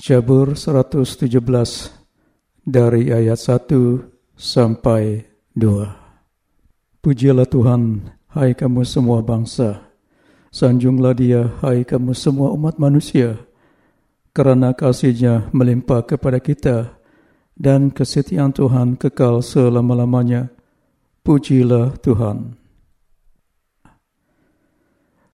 Jabur 117 dari ayat 1 sampai 2. Pujilah Tuhan, hai kamu semua bangsa. Sanjunglah dia, hai kamu semua umat manusia. Karena kasihnya melimpah kepada kita dan kesetiaan Tuhan kekal selama-lamanya. Pujilah Tuhan.